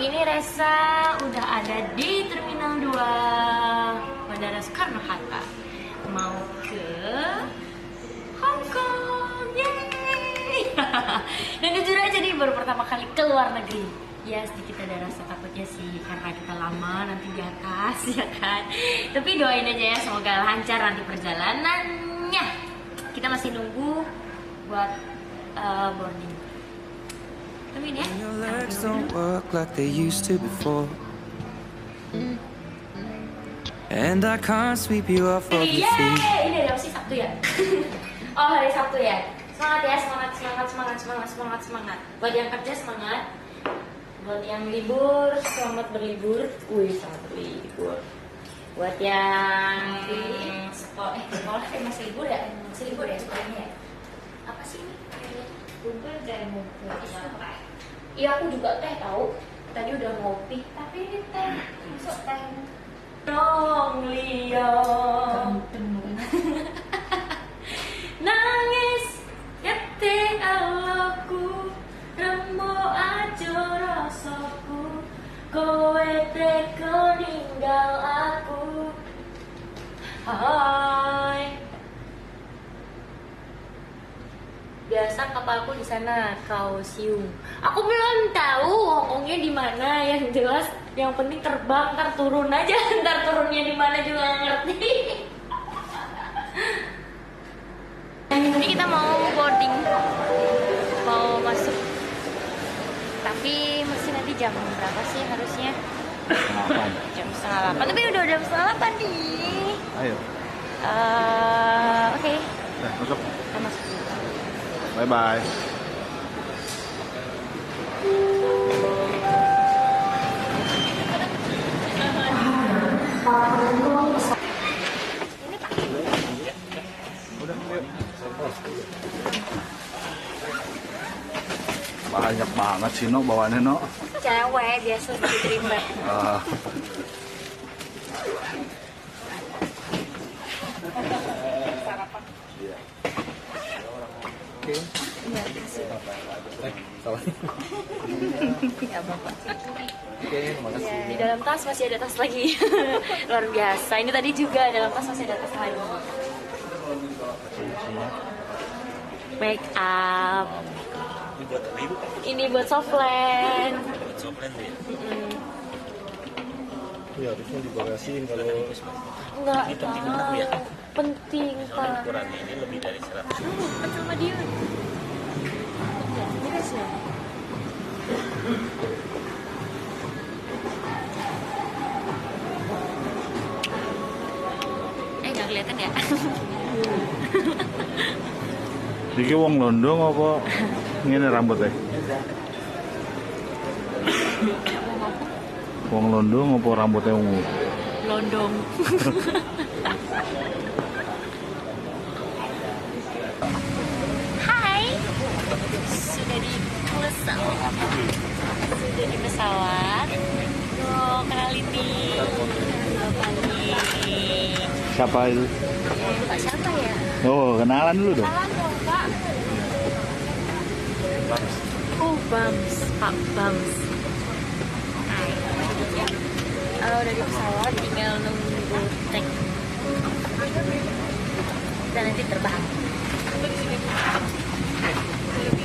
ini Resa udah ada di Terminal 2 Bandara Soekarno-Hatta. Mau ke Hong Kong Yeay! Dan jujur aja nih baru pertama kali ke luar negeri. Ya sedikit ada rasa takutnya sih Karena kita lama nanti di atas ya kan? Tapi doain aja ya semoga lancar nanti perjalanannya. Kita masih nunggu buat uh, boarding used to before. And I can't sweep you off of your feet. Yeay! Ini hari apa sih Sabtu ya? oh hari Sabtu ya. Semangat ya, semangat, semangat, semangat, semangat, semangat, semangat. Buat yang kerja semangat. Buat yang libur, selamat berlibur. Wih, selamat berlibur. Buat yang sekolah, eh sekolah eh masih libur ya? Masih libur ya sekolahnya ya? Apa sih ini? Bubur dan bubur. Iya aku juga teh tahu. Tadi udah ngopi, tapi ini teh masuk teh. Dong Leo. Biasa kapalku di sana, Kaohsiung. Aku belum tahu Hongkongnya di mana. Yang jelas, yang penting terbang, ntar turun aja. Ntar turunnya di mana juga ngerti. Ini kita mau boarding, mau masuk. Tapi masih nanti jam berapa sih harusnya? Jam setengah delapan. Tapi udah jam setengah delapan nih. Ayo, Eh, Oke, udah masuk. kita masuk. Dulu. Bye bye. Udah, yuk. Banyak banget sih no bawaannya no. Cewek biasa diterima. Ya bapak. Ya, di dalam tas masih ada tas lagi. Luar biasa. Ini tadi juga dalam tas masih ada tas lagi. Make up. Ini buat softland. Mm-mm. Ya harusnya dibagasiin kalau Enggak tahu. Penting pak. ukurannya ini lebih dari 100 Kan sama dia. Ini kan kelihatan ya? Iki wong Londong apa ngene rambutnya? Wong Londong apa rambutnya ungu? Londong. Hai. Sudah di pesawat. Sudah di pesawat. Oh, kenalin nih. Bapak nih. Siapa itu? Pak siapa ya? Oh, kenalan dulu dong. Salam dong, Pak. Oh, Bams. Pak Bams. Eh, udah pesawat, tinggal nunggu take. Dan nanti terbang. Ini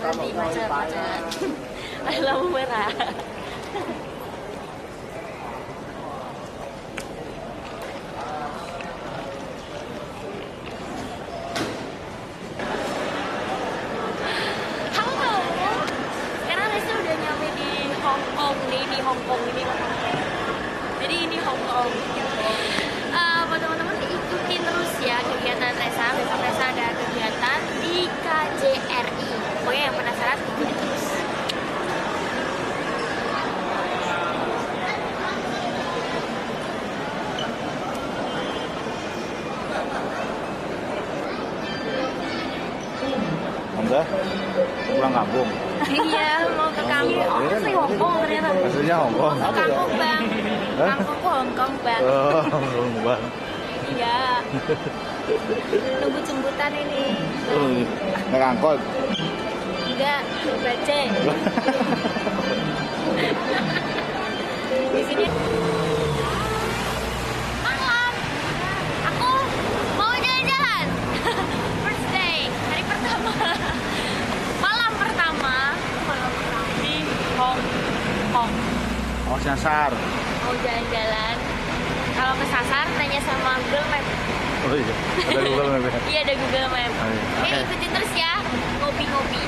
เรานี้มาเจอมาเจอ I love เวลา Anda pulang kampung. iya, mau ke kampung. Oh, asli Hong Kong ternyata. Aslinya Hong Kong. Ke kampung bang. Kampungku Hong Kong bang. Oh, Hong Kong. Iya. Nunggu jemputan ini. Oh, naik angkot. Enggak, baca. Di sini. Malam. Aku mau jalan-jalan. First day, hari pertama. Malam pertama, malam pertama di Hong Kong. Oh, nyasar. Mau jalan-jalan. Kalau kesasar nanya sama Google Map. Oh iya. Ada Google Map ya? Iya ada Google Map. Oh, iya. Oke Oke. ikutin terus ya ngopi-ngopi.